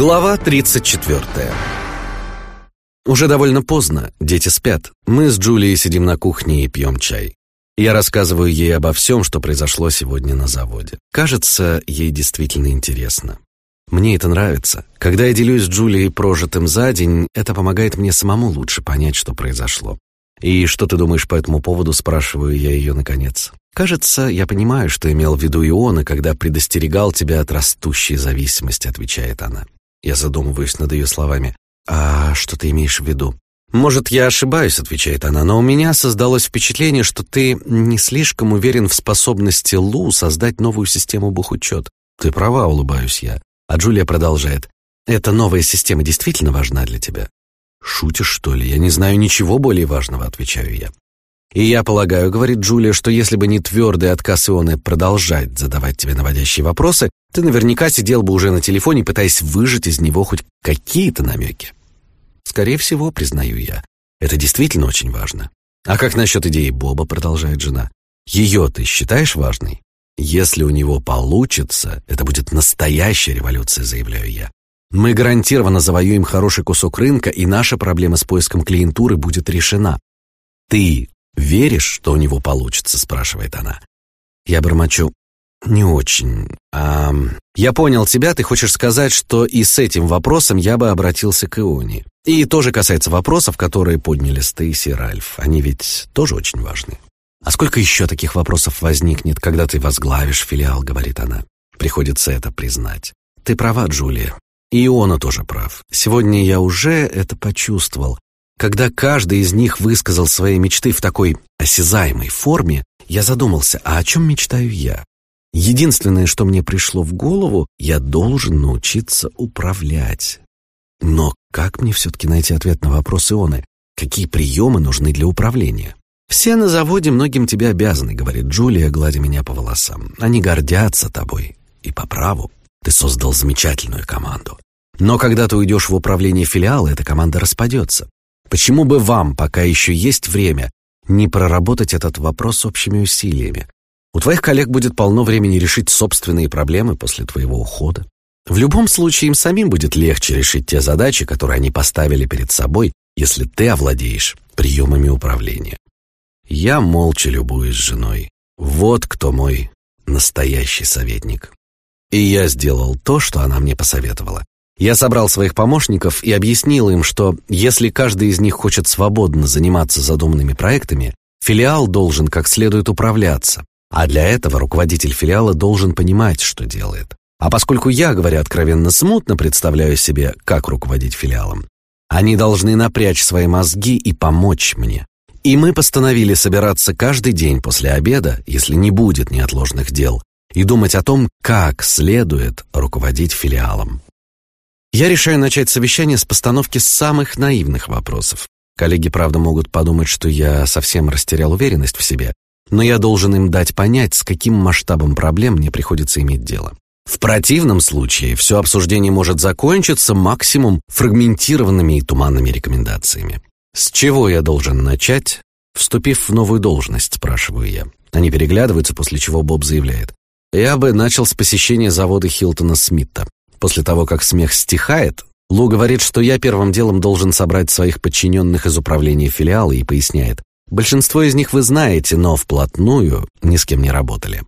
Глава 34. Уже довольно поздно, дети спят. Мы с Джулией сидим на кухне и пьем чай. Я рассказываю ей обо всем, что произошло сегодня на заводе. Кажется, ей действительно интересно. Мне это нравится. Когда я делюсь с Джулией прожитым за день, это помогает мне самому лучше понять, что произошло. «И что ты думаешь по этому поводу?» – спрашиваю я ее наконец. «Кажется, я понимаю, что имел в виду Иона, когда предостерегал тебя от растущей зависимости», – отвечает она. Я задумываюсь над ее словами. «А что ты имеешь в виду?» «Может, я ошибаюсь», — отвечает она, «но у меня создалось впечатление, что ты не слишком уверен в способности Лу создать новую систему бухучет». «Ты права», — улыбаюсь я. А Джулия продолжает. «Эта новая система действительно важна для тебя?» «Шутишь, что ли? Я не знаю ничего более важного», — отвечаю я. «И я полагаю, — говорит Джулия, — что если бы не твердый отказ Ионы продолжать задавать тебе наводящие вопросы, ты наверняка сидел бы уже на телефоне, пытаясь выжать из него хоть какие-то намеки». «Скорее всего, признаю я. Это действительно очень важно. А как насчет идеи Боба?» — продолжает жена. «Ее ты считаешь важной?» «Если у него получится, это будет настоящая революция», — заявляю я. «Мы гарантированно завоюем хороший кусок рынка, и наша проблема с поиском клиентуры будет решена. Ты веришь, что у него получится?» — спрашивает она. Я бормочу. «Не очень. А, я понял тебя, ты хочешь сказать, что и с этим вопросом я бы обратился к Ионе. И тоже касается вопросов, которые подняли Стейси и Ральф. Они ведь тоже очень важны». «А сколько еще таких вопросов возникнет, когда ты возглавишь филиал?» — говорит она. Приходится это признать. «Ты права, Джулия. И Иона тоже прав. Сегодня я уже это почувствовал. Когда каждый из них высказал свои мечты в такой осязаемой форме, я задумался, а о чем мечтаю я? Единственное, что мне пришло в голову, я должен научиться управлять. Но как мне все-таки найти ответ на вопрос Ионы? Какие приемы нужны для управления? «Все на заводе многим тебе обязаны», — говорит Джулия, гладя меня по волосам. «Они гордятся тобой. И по праву. Ты создал замечательную команду. Но когда ты уйдешь в управление филиала, эта команда распадется. Почему бы вам, пока еще есть время, не проработать этот вопрос общими усилиями? У твоих коллег будет полно времени решить собственные проблемы после твоего ухода. В любом случае им самим будет легче решить те задачи, которые они поставили перед собой, если ты овладеешь приемами управления. Я молча любуюсь женой. Вот кто мой настоящий советник. И я сделал то, что она мне посоветовала. Я собрал своих помощников и объяснил им, что если каждый из них хочет свободно заниматься задуманными проектами, филиал должен как следует управляться, а для этого руководитель филиала должен понимать, что делает. А поскольку я, говоря откровенно, смутно представляю себе, как руководить филиалом, они должны напрячь свои мозги и помочь мне. И мы постановили собираться каждый день после обеда, если не будет неотложных дел, и думать о том, как следует руководить филиалом. Я решаю начать совещание с постановки самых наивных вопросов. Коллеги, правда, могут подумать, что я совсем растерял уверенность в себе, но я должен им дать понять, с каким масштабом проблем мне приходится иметь дело. В противном случае все обсуждение может закончиться максимум фрагментированными и туманными рекомендациями. С чего я должен начать, вступив в новую должность, спрашиваю я. Они переглядываются, после чего Боб заявляет. Я бы начал с посещения завода Хилтона Смита. После того, как смех стихает, Лу говорит, что я первым делом должен собрать своих подчиненных из управления филиала и поясняет. Большинство из них вы знаете, но вплотную ни с кем не работали.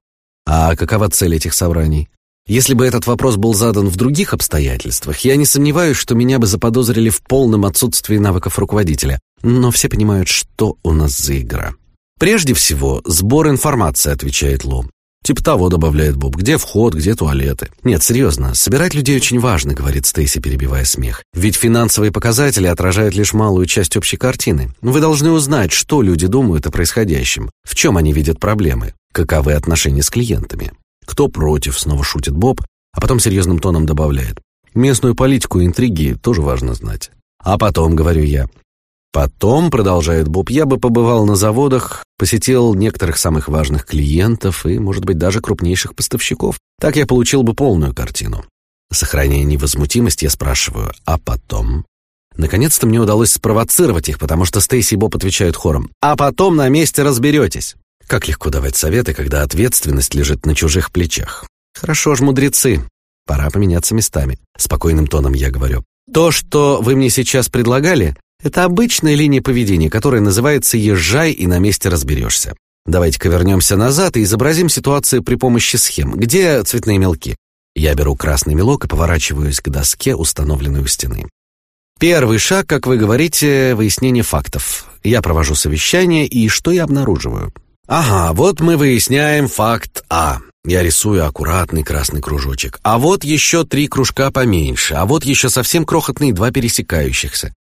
А какова цель этих собраний? Если бы этот вопрос был задан в других обстоятельствах, я не сомневаюсь, что меня бы заподозрили в полном отсутствии навыков руководителя. Но все понимают, что у нас за игра. Прежде всего, сбор информации, отвечает Лу. Типа того, добавляет Боб, где вход, где туалеты. Нет, серьезно, собирать людей очень важно, говорит Стейси, перебивая смех. Ведь финансовые показатели отражают лишь малую часть общей картины. Вы должны узнать, что люди думают о происходящем, в чем они видят проблемы, каковы отношения с клиентами. Кто против, снова шутит Боб, а потом серьезным тоном добавляет. Местную политику и интриги тоже важно знать. А потом, говорю я, Потом, продолжает Боб, я бы побывал на заводах, посетил некоторых самых важных клиентов и, может быть, даже крупнейших поставщиков. Так я получил бы полную картину. Сохраняя невозмутимость, я спрашиваю, а потом? Наконец-то мне удалось спровоцировать их, потому что Стейси и Боб отвечают хором. А потом на месте разберетесь. Как легко давать советы, когда ответственность лежит на чужих плечах. Хорошо ж, мудрецы. Пора поменяться местами. Спокойным тоном я говорю. То, что вы мне сейчас предлагали, это обычная линия поведения, которая называется «езжай и на месте разберешься». Давайте-ка вернемся назад и изобразим ситуацию при помощи схем. Где цветные мелки? Я беру красный мелок и поворачиваюсь к доске, установленной у стены. Первый шаг, как вы говорите, выяснение фактов. Я провожу совещание, и что я обнаруживаю? Ага, вот мы выясняем факт А. Я рисую аккуратный красный кружочек. А вот еще три кружка поменьше, а вот еще совсем крохотные два пересекающихся.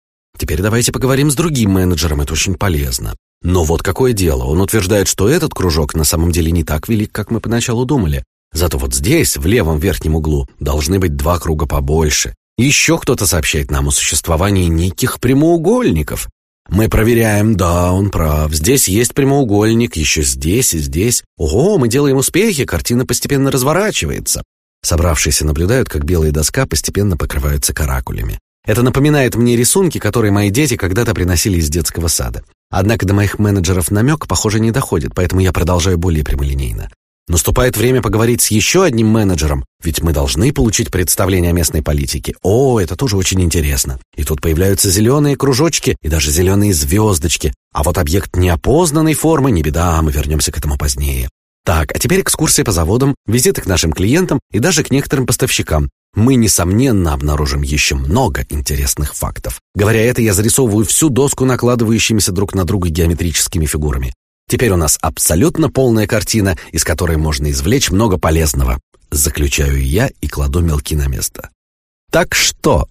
Теперь давайте поговорим с другим менеджером, это очень полезно. Но вот какое дело, он утверждает, что этот кружок на самом деле не так велик, как мы поначалу думали. Зато вот здесь, в левом верхнем углу, должны быть два круга побольше. Еще кто-то сообщает нам о существовании неких прямоугольников. Мы проверяем, да, он прав. Здесь есть прямоугольник, еще здесь и здесь. Ого, мы делаем успехи, картина постепенно разворачивается. Собравшиеся наблюдают, как белая доска постепенно покрывается каракулями. Это напоминает мне рисунки, которые мои дети когда-то приносили из детского сада. Однако до моих менеджеров намек, похоже, не доходит, поэтому я продолжаю более прямолинейно. Наступает время поговорить с еще одним менеджером, ведь мы должны получить представление о местной политике. О, это тоже очень интересно. И тут появляются зеленые кружочки и даже зеленые звездочки. А вот объект неопознанной формы, не беда, мы вернемся к этому позднее. Так, а теперь экскурсия по заводам, визиты к нашим клиентам и даже к некоторым поставщикам. Мы, несомненно, обнаружим еще много интересных фактов. Говоря это, я зарисовываю всю доску накладывающимися друг на друга геометрическими фигурами. Теперь у нас абсолютно полная картина, из которой можно извлечь много полезного. Заключаю я и кладу мелки на место. Так что?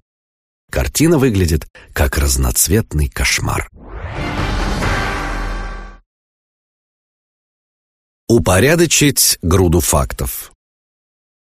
Картина выглядит как разноцветный кошмар. Упорядочить груду фактов.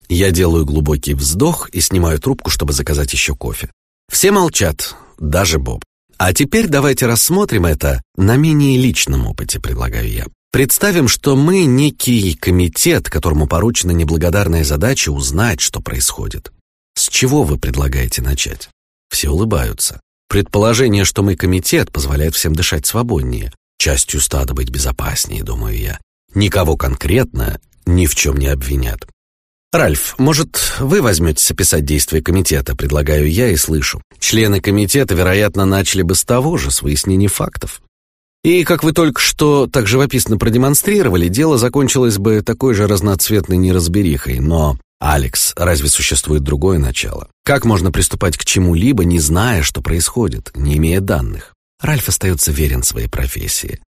Я делаю глубокий вздох и снимаю трубку, чтобы заказать еще кофе. Все молчат, даже Боб. А теперь давайте рассмотрим это на менее личном опыте, предлагаю я. Представим, что мы некий комитет, которому поручена неблагодарная задача узнать, что происходит. С чего вы предлагаете начать? Все улыбаются. Предположение, что мы комитет, позволяет всем дышать свободнее. Частью стада быть безопаснее, думаю я. Никого конкретно ни в чем не обвинят. «Ральф, может, вы возьметесь описать действия комитета?» Предлагаю я и слышу. Члены комитета, вероятно, начали бы с того же, с выяснения фактов. И, как вы только что так живописно продемонстрировали, дело закончилось бы такой же разноцветной неразберихой. Но, Алекс, разве существует другое начало? Как можно приступать к чему-либо, не зная, что происходит, не имея данных? Ральф остается верен своей профессии.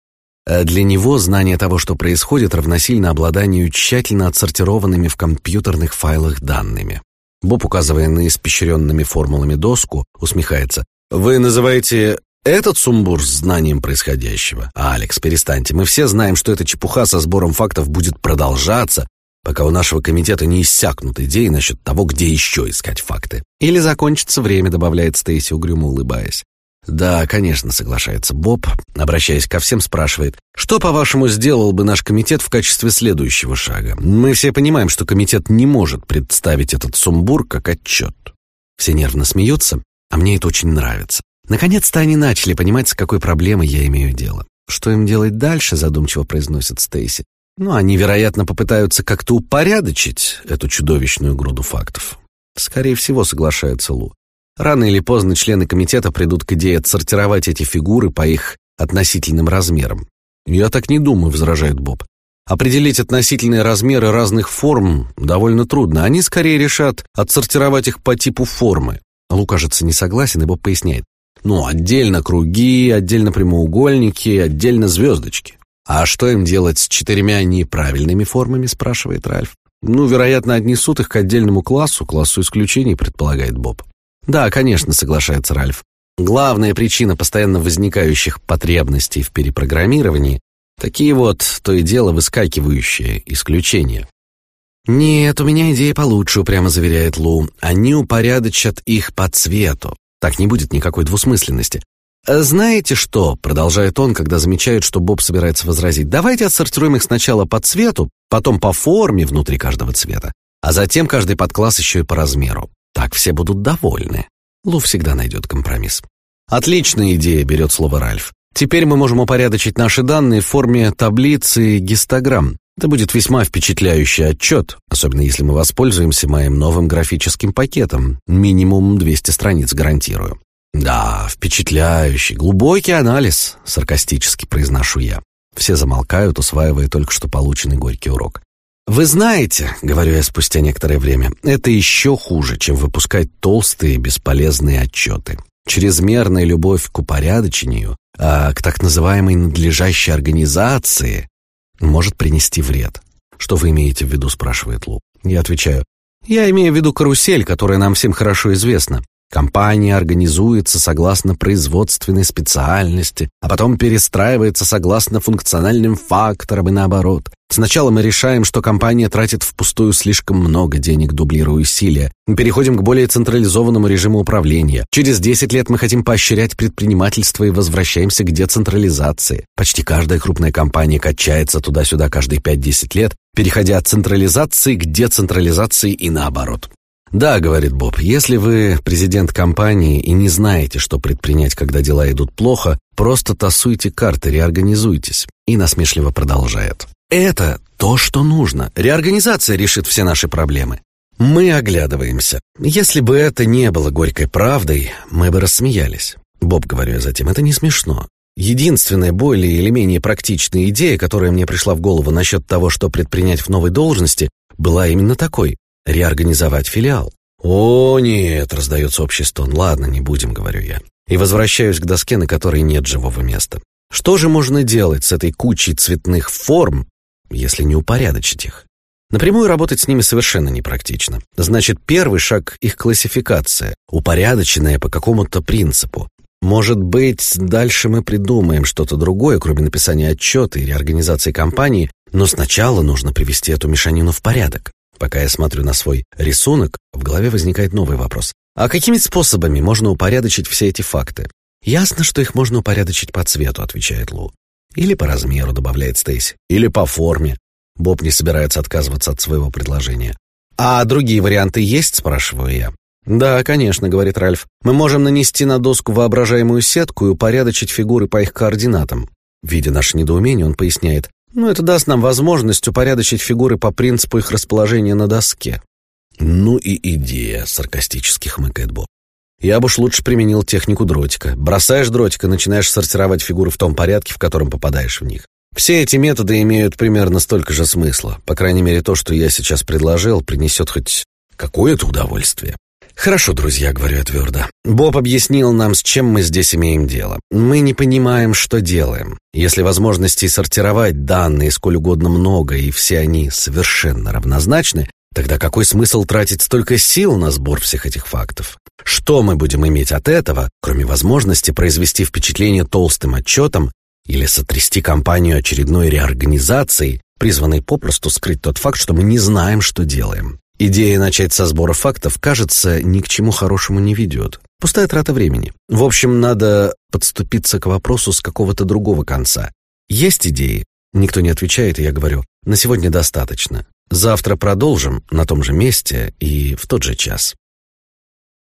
Э, для него знание того, что происходит, равносильно обладанию тщательно отсортированными в компьютерных файлах данными. Боб, указывая на испещренными формулами доску, усмехается. «Вы называете этот сумбур с знанием происходящего? Алекс, перестаньте. Мы все знаем, что эта чепуха со сбором фактов будет продолжаться, пока у нашего комитета не иссякнут идеи насчет того, где еще искать факты. Или закончится время», добавляет Стейси, угрюмо улыбаясь. «Да, конечно», — соглашается Боб, обращаясь ко всем, спрашивает, «Что, по-вашему, сделал бы наш комитет в качестве следующего шага? Мы все понимаем, что комитет не может представить этот сумбур как отчет». Все нервно смеются, а мне это очень нравится. Наконец-то они начали понимать, с какой проблемой я имею дело. «Что им делать дальше?» — задумчиво произносит Стейси. «Ну, они, вероятно, попытаются как-то упорядочить эту чудовищную груду фактов». «Скорее всего», — соглашается Лу. Рано или поздно члены комитета придут к идее отсортировать эти фигуры по их относительным размерам. «Я так не думаю», — возражает Боб. «Определить относительные размеры разных форм довольно трудно. Они скорее решат отсортировать их по типу формы». Лу, кажется, не согласен, и Боб поясняет. «Ну, отдельно круги, отдельно прямоугольники, отдельно звездочки». «А что им делать с четырьмя неправильными формами?» — спрашивает Ральф. «Ну, вероятно, отнесут их к отдельному классу, классу исключений», — предполагает Боб. Да, конечно, соглашается Ральф. Главная причина постоянно возникающих потребностей в перепрограммировании – такие вот, то и дело, выскакивающие исключения. «Нет, у меня идея получше», — упрямо заверяет Лу. «Они упорядочат их по цвету. Так не будет никакой двусмысленности. «Знаете что?» — продолжает он, когда замечает, что Боб собирается возразить. «Давайте отсортируем их сначала по цвету, потом по форме внутри каждого цвета, а затем каждый подкласс еще и по размеру. Так все будут довольны. Лу всегда найдет компромисс. Отличная идея, берет слово Ральф. Теперь мы можем упорядочить наши данные в форме таблицы гистограмм. Это будет весьма впечатляющий отчет, особенно если мы воспользуемся моим новым графическим пакетом. Минимум 200 страниц гарантирую. Да, впечатляющий, глубокий анализ, саркастически произношу я. Все замолкают, усваивая только что полученный горький урок. «Вы знаете, — говорю я спустя некоторое время, — это еще хуже, чем выпускать толстые бесполезные отчеты. Чрезмерная любовь к упорядочению, а к так называемой надлежащей организации может принести вред. «Что вы имеете в виду?» – спрашивает Лу. Я отвечаю. «Я имею в виду карусель, которая нам всем хорошо известна. Компания организуется согласно производственной специальности, а потом перестраивается согласно функциональным факторам и наоборот. Сначала мы решаем, что компания тратит впустую слишком много денег, дублируя усилия. Мы переходим к более централизованному режиму управления. Через 10 лет мы хотим поощрять предпринимательство и возвращаемся к децентрализации. Почти каждая крупная компания качается туда-сюда каждые 5-10 лет, переходя от централизации к децентрализации и наоборот. «Да», — говорит Боб, — «если вы президент компании и не знаете, что предпринять, когда дела идут плохо, просто тасуйте карты, реорганизуйтесь». И насмешливо продолжает. «Это то, что нужно. Реорганизация решит все наши проблемы». Мы оглядываемся. Если бы это не было горькой правдой, мы бы рассмеялись. Боб, говорю я затем, это не смешно. Единственная более или менее практичная идея, которая мне пришла в голову насчет того, что предпринять в новой должности, была именно такой реорганизовать филиал. «О, нет!» — раздается общий стон. «Ладно, не будем», — говорю я. И возвращаюсь к доске, на которой нет живого места. Что же можно делать с этой кучей цветных форм, если не упорядочить их? Напрямую работать с ними совершенно непрактично. Значит, первый шаг — их классификация, упорядоченная по какому-то принципу. Может быть, дальше мы придумаем что-то другое, кроме написания отчета и реорганизации компании, но сначала нужно привести эту мешанину в порядок. Пока я смотрю на свой рисунок, в голове возникает новый вопрос. А какими способами можно упорядочить все эти факты? Ясно, что их можно упорядочить по цвету, отвечает Лу. Или по размеру, добавляет Стейси. Или по форме. Боб не собирается отказываться от своего предложения. А другие варианты есть, спрашиваю я. «Да, конечно», — говорит Ральф. «Мы можем нанести на доску воображаемую сетку и упорядочить фигуры по их координатам». Видя наше недоумение, он поясняет. Но это даст нам возможность упорядочить фигуры по принципу их расположения на доске. «Ну и идея», — саркастически хмыкает Боб. «Я бы уж лучше применил технику дротика. Бросаешь дротика, начинаешь сортировать фигуры в том порядке, в котором попадаешь в них. Все эти методы имеют примерно столько же смысла. По крайней мере, то, что я сейчас предложил, принесет хоть какое-то удовольствие. «Хорошо, друзья», — говорю я твердо. «Боб объяснил нам, с чем мы здесь имеем дело. Мы не понимаем, что делаем. Если возможностей сортировать данные сколь угодно много, и все они совершенно равнозначны, тогда какой смысл тратить столько сил на сбор всех этих фактов? Что мы будем иметь от этого, кроме возможности произвести впечатление толстым отчетом или сотрясти компанию очередной реорганизацией, призванной попросту скрыть тот факт, что мы не знаем, что делаем?» Идея начать со сбора фактов, кажется, ни к чему хорошему не ведет. Пустая трата времени. В общем, надо подступиться к вопросу с какого-то другого конца. Есть идеи? Никто не отвечает, и я говорю, на сегодня достаточно. Завтра продолжим на том же месте и в тот же час.